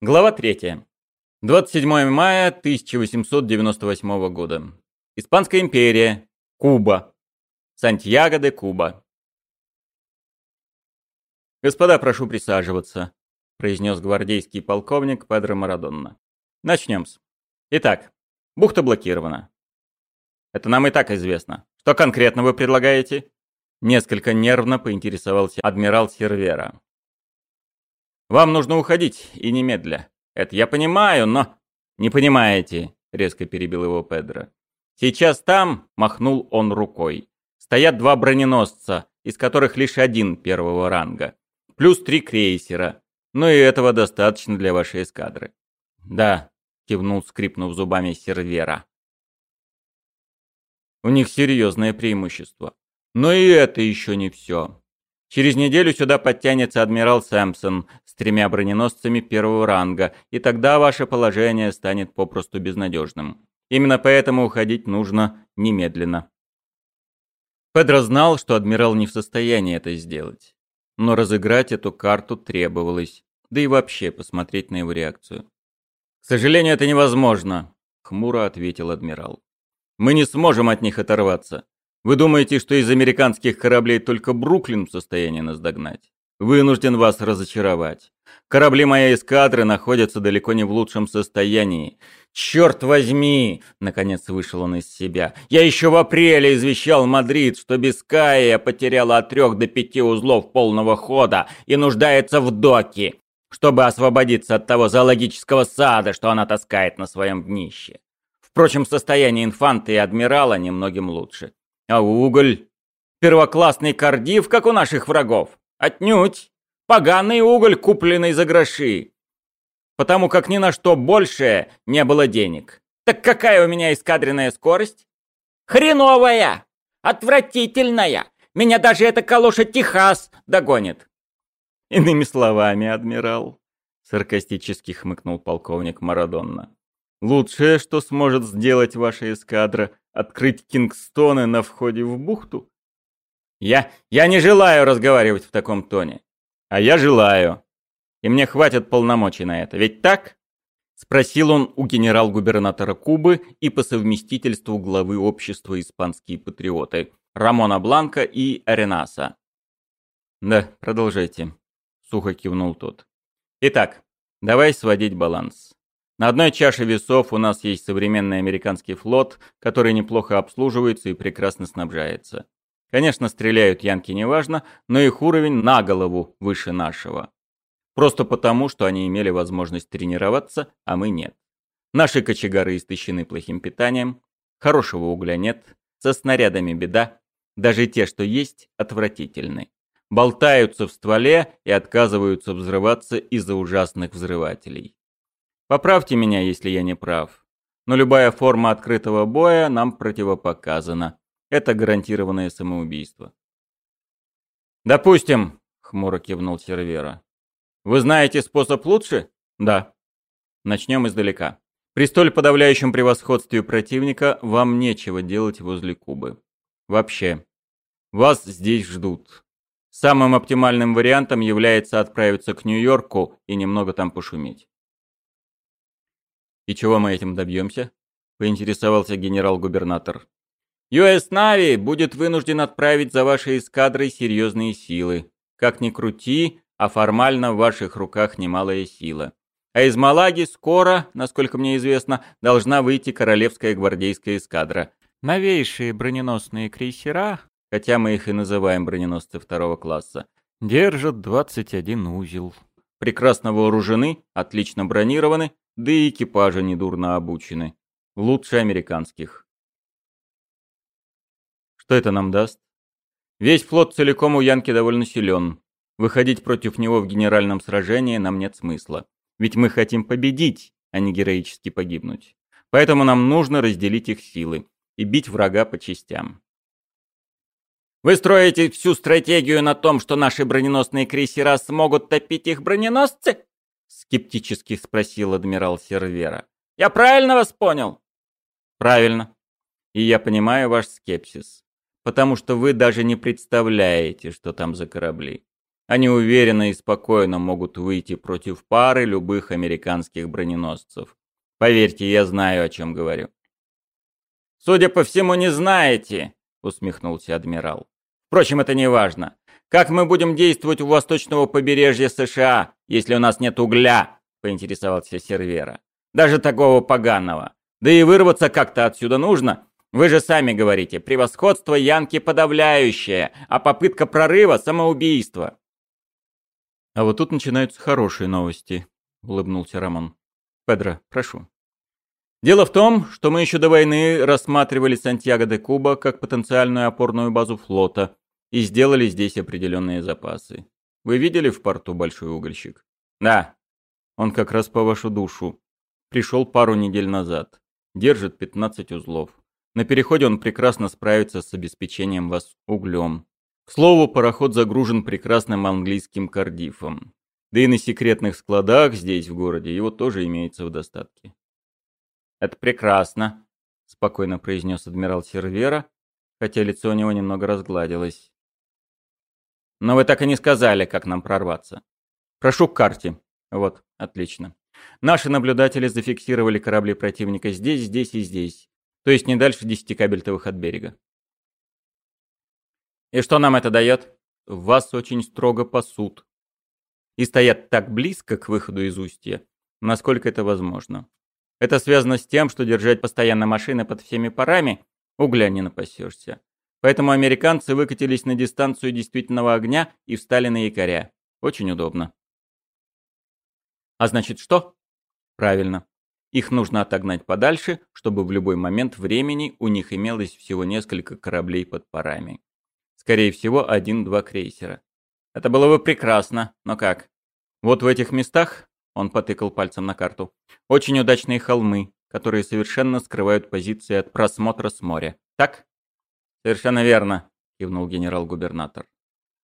Глава 3. 27 мая 1898 года. Испанская империя. Куба. Сантьяго де Куба. «Господа, прошу присаживаться», — произнес гвардейский полковник Педро Марадонна. «Начнем-с. Итак, бухта блокирована. Это нам и так известно. Что конкретно вы предлагаете?» Несколько нервно поинтересовался адмирал Сервера. Вам нужно уходить, и немедля. Это я понимаю, но... Не понимаете, резко перебил его Педро. Сейчас там, махнул он рукой, стоят два броненосца, из которых лишь один первого ранга. Плюс три крейсера. Но и этого достаточно для вашей эскадры. Да, кивнул, скрипнув зубами сервера. У них серьезное преимущество. Но и это еще не все. Через неделю сюда подтянется адмирал Сэмпсон с тремя броненосцами первого ранга, и тогда ваше положение станет попросту безнадежным. Именно поэтому уходить нужно немедленно. Педро знал, что адмирал не в состоянии это сделать. Но разыграть эту карту требовалось, да и вообще посмотреть на его реакцию. «К сожалению, это невозможно», — хмуро ответил адмирал. «Мы не сможем от них оторваться. Вы думаете, что из американских кораблей только Бруклин в состоянии нас догнать? Вынужден вас разочаровать. Корабли моей эскадры находятся далеко не в лучшем состоянии. Черт возьми! Наконец вышел он из себя. Я еще в апреле извещал Мадрид, что Бискайя потеряла от трех до пяти узлов полного хода и нуждается в доке, чтобы освободиться от того зоологического сада, что она таскает на своем днище. Впрочем, состояние инфанта и адмирала немногим лучше. А уголь? Первоклассный кардив, как у наших врагов? Отнюдь. Поганый уголь, купленный за гроши. Потому как ни на что большее не было денег. Так какая у меня эскадренная скорость? Хреновая! Отвратительная! Меня даже эта калоша Техас догонит. Иными словами, адмирал, саркастически хмыкнул полковник Марадонна. Лучшее, что сможет сделать ваша эскадра, открыть Кингстоны на входе в бухту? Я... я не желаю разговаривать в таком тоне. А я желаю. И мне хватит полномочий на это. Ведь так? Спросил он у генерал-губернатора Кубы и по совместительству главы общества «Испанские патриоты» Рамона Бланка и Аренаса. «Да, продолжайте», — сухо кивнул тот. «Итак, давай сводить баланс. На одной чаше весов у нас есть современный американский флот, который неплохо обслуживается и прекрасно снабжается. Конечно, стреляют янки неважно, но их уровень на голову выше нашего. Просто потому, что они имели возможность тренироваться, а мы нет. Наши кочегары истощены плохим питанием, хорошего угля нет, со снарядами беда, даже те, что есть, отвратительны. Болтаются в стволе и отказываются взрываться из-за ужасных взрывателей. Поправьте меня, если я не прав. Но любая форма открытого боя нам противопоказана. Это гарантированное самоубийство. «Допустим», — хмуро кивнул Сервера. «Вы знаете способ лучше?» «Да». Начнем издалека. При столь подавляющем превосходстве противника вам нечего делать возле Кубы. Вообще. Вас здесь ждут. Самым оптимальным вариантом является отправиться к Нью-Йорку и немного там пошуметь. «И чего мы этим добьемся?» — поинтересовался генерал-губернатор. «US Navy будет вынужден отправить за вашей эскадрой серьезные силы. Как ни крути, а формально в ваших руках немалая сила. А из Малаги скоро, насколько мне известно, должна выйти Королевская гвардейская эскадра. Новейшие броненосные крейсера, хотя мы их и называем броненосцы второго класса, держат 21 узел. Прекрасно вооружены, отлично бронированы, да и экипажи недурно обучены. Лучше американских. Что это нам даст? Весь флот целиком у Янки довольно силен. Выходить против него в генеральном сражении нам нет смысла. Ведь мы хотим победить, а не героически погибнуть. Поэтому нам нужно разделить их силы и бить врага по частям. Вы строите всю стратегию на том, что наши броненосные крейсера смогут топить их броненосцы? Скептически спросил адмирал Сервера. Я правильно вас понял? Правильно. И я понимаю ваш скепсис, потому что вы даже не представляете, что там за корабли. Они уверенно и спокойно могут выйти против пары любых американских броненосцев. Поверьте, я знаю, о чем говорю. «Судя по всему, не знаете», — усмехнулся адмирал. «Впрочем, это не важно. Как мы будем действовать у восточного побережья США, если у нас нет угля?» — поинтересовался Сервера. «Даже такого поганого. Да и вырваться как-то отсюда нужно. Вы же сами говорите, превосходство Янки подавляющее, а попытка прорыва — самоубийство». «А вот тут начинаются хорошие новости», — улыбнулся Рамон. «Педро, прошу». Дело в том, что мы еще до войны рассматривали Сантьяго де Куба как потенциальную опорную базу флота и сделали здесь определенные запасы. Вы видели в порту большой угольщик? Да. Он как раз по вашу душу. Пришел пару недель назад. Держит 15 узлов. На переходе он прекрасно справится с обеспечением вас углем. К слову, пароход загружен прекрасным английским кардифом. Да и на секретных складах здесь, в городе, его тоже имеется в достатке. «Это прекрасно», — спокойно произнес адмирал Сервера, хотя лицо у него немного разгладилось. «Но вы так и не сказали, как нам прорваться. Прошу к карте. Вот, отлично. Наши наблюдатели зафиксировали корабли противника здесь, здесь и здесь, то есть не дальше десяти кабельтовых от берега. И что нам это дает? Вас очень строго пасут. И стоят так близко к выходу из устья, насколько это возможно. Это связано с тем, что держать постоянно машины под всеми парами угля не напасешься. Поэтому американцы выкатились на дистанцию действительного огня и встали на якоря. Очень удобно. А значит что? Правильно. Их нужно отогнать подальше, чтобы в любой момент времени у них имелось всего несколько кораблей под парами. Скорее всего, один-два крейсера. Это было бы прекрасно, но как? Вот в этих местах он потыкал пальцем на карту. Очень удачные холмы, которые совершенно скрывают позиции от просмотра с моря. Так? Совершенно верно, кивнул генерал-губернатор.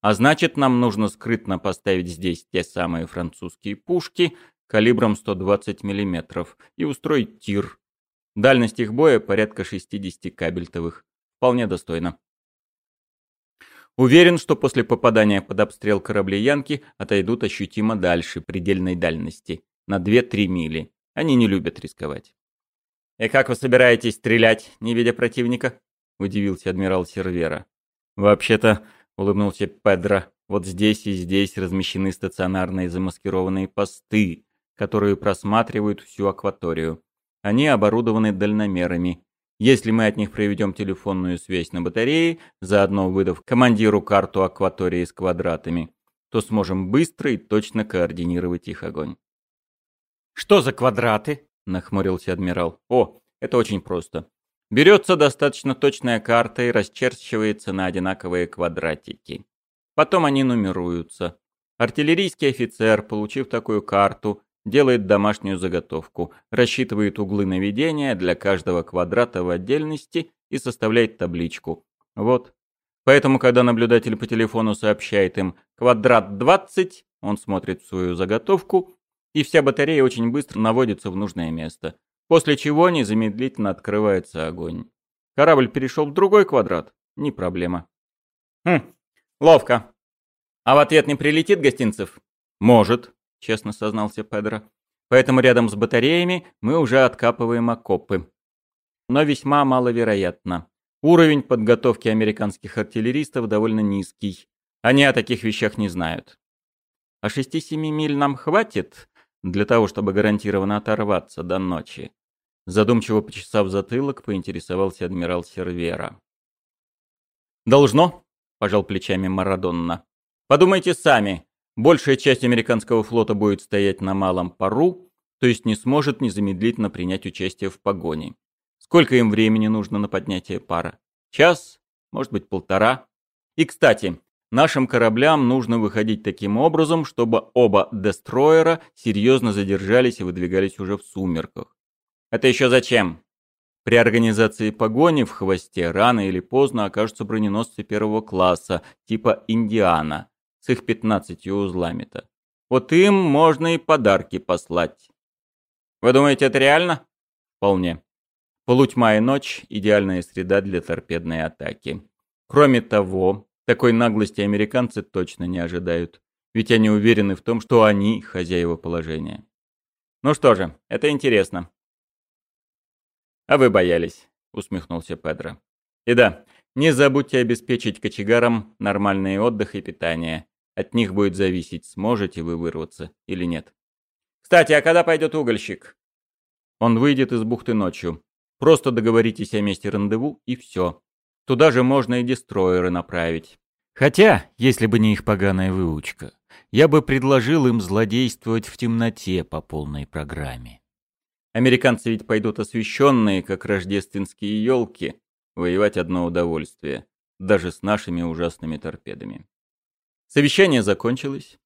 А значит, нам нужно скрытно поставить здесь те самые французские пушки калибром 120 мм и устроить тир. Дальность их боя порядка 60 кабельтовых. Вполне достойно. Уверен, что после попадания под обстрел корабли Янки отойдут ощутимо дальше предельной дальности, на 2-3 мили. Они не любят рисковать. «И как вы собираетесь стрелять, не видя противника?» – удивился адмирал Сервера. «Вообще-то», – улыбнулся Педро, – «вот здесь и здесь размещены стационарные замаскированные посты, которые просматривают всю акваторию. Они оборудованы дальномерами, если мы от них проведем телефонную связь на батарее, заодно выдав командиру карту акватории с квадратами, то сможем быстро и точно координировать их огонь. «Что за квадраты?» – нахмурился адмирал. «О, это очень просто. Берется достаточно точная карта и расчерчивается на одинаковые квадратики. Потом они нумеруются. Артиллерийский офицер, получив такую карту, делает домашнюю заготовку, рассчитывает углы наведения для каждого квадрата в отдельности и составляет табличку. Вот. Поэтому, когда наблюдатель по телефону сообщает им «квадрат 20», он смотрит в свою заготовку, и вся батарея очень быстро наводится в нужное место, после чего незамедлительно открывается огонь. Корабль перешел в другой квадрат, не проблема. Хм, ловко. А в ответ не прилетит гостинцев? Может честно сознался Педро. Поэтому рядом с батареями мы уже откапываем окопы. Но весьма маловероятно. Уровень подготовки американских артиллеристов довольно низкий. Они о таких вещах не знают. А 6-7 миль нам хватит для того, чтобы гарантированно оторваться до ночи. Задумчиво почесав затылок, поинтересовался адмирал Сервера. «Должно», — пожал плечами Марадонна. «Подумайте сами, Большая часть американского флота будет стоять на малом пару, то есть не сможет незамедлительно принять участие в погоне. Сколько им времени нужно на поднятие пара? Час? Может быть, полтора? И, кстати, нашим кораблям нужно выходить таким образом, чтобы оба дестроера серьезно задержались и выдвигались уже в сумерках. Это еще зачем? При организации погони в хвосте рано или поздно окажутся броненосцы первого класса, типа «Индиана», с их пятнадцатью узлами-то. Вот им можно и подарки послать. Вы думаете, это реально? Вполне. Полутьма и ночь – идеальная среда для торпедной атаки. Кроме того, такой наглости американцы точно не ожидают. Ведь они уверены в том, что они хозяева положения. Ну что же, это интересно. А вы боялись, усмехнулся Педро. И да, не забудьте обеспечить кочегарам нормальный отдых и питание. От них будет зависеть, сможете вы вырваться или нет. Кстати, а когда пойдет угольщик? Он выйдет из бухты ночью. Просто договоритесь о месте рандеву и все. Туда же можно и дестройеры направить. Хотя, если бы не их поганая выучка, я бы предложил им злодействовать в темноте по полной программе. Американцы ведь пойдут освещенные, как рождественские елки. Воевать одно удовольствие, даже с нашими ужасными торпедами. Совещание закончилось.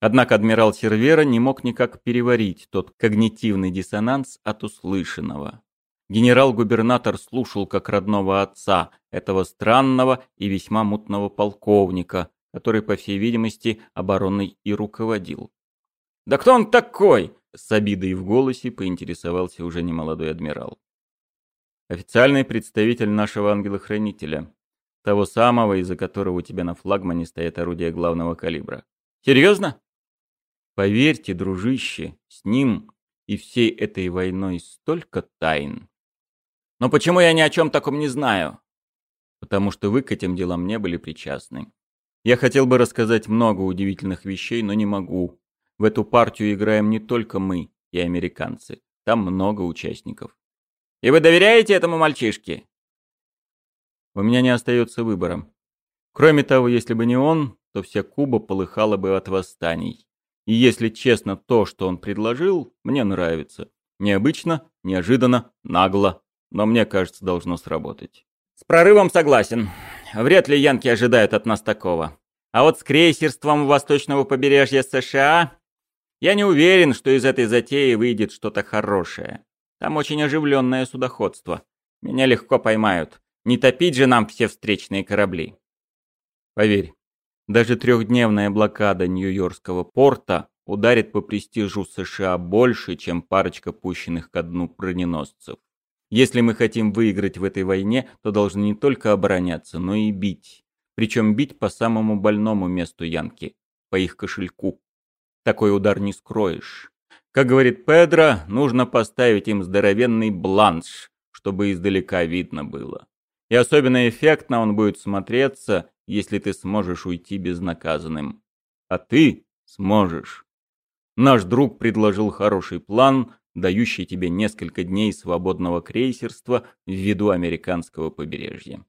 Однако адмирал Сервера не мог никак переварить тот когнитивный диссонанс от услышанного. Генерал-губернатор слушал как родного отца этого странного и весьма мутного полковника, который, по всей видимости, обороной и руководил. «Да кто он такой?» — с обидой в голосе поинтересовался уже немолодой адмирал. «Официальный представитель нашего ангела-хранителя, того самого, из-за которого у тебя на флагмане стоят орудия главного калибра. Серьезно?» «Поверьте, дружище, с ним и всей этой войной столько тайн». Но почему я ни о чем таком не знаю? Потому что вы к этим делам не были причастны. Я хотел бы рассказать много удивительных вещей, но не могу. В эту партию играем не только мы и американцы. Там много участников. И вы доверяете этому мальчишке? У меня не остается выбора. Кроме того, если бы не он, то вся Куба полыхала бы от восстаний. И если честно, то, что он предложил, мне нравится. Необычно, неожиданно, нагло но мне кажется, должно сработать. С прорывом согласен. Вряд ли янки ожидают от нас такого. А вот с крейсерством восточного побережья США я не уверен, что из этой затеи выйдет что-то хорошее. Там очень оживленное судоходство. Меня легко поймают. Не топить же нам все встречные корабли. Поверь, даже трехдневная блокада Нью-Йоркского порта ударит по престижу США больше, чем парочка пущенных ко дну броненосцев. Если мы хотим выиграть в этой войне, то должны не только обороняться, но и бить. Причем бить по самому больному месту Янки, по их кошельку. Такой удар не скроешь. Как говорит Педро, нужно поставить им здоровенный бланш, чтобы издалека видно было. И особенно эффектно он будет смотреться, если ты сможешь уйти безнаказанным. А ты сможешь. Наш друг предложил хороший план, дающий тебе несколько дней свободного крейсерства в виду американского побережья.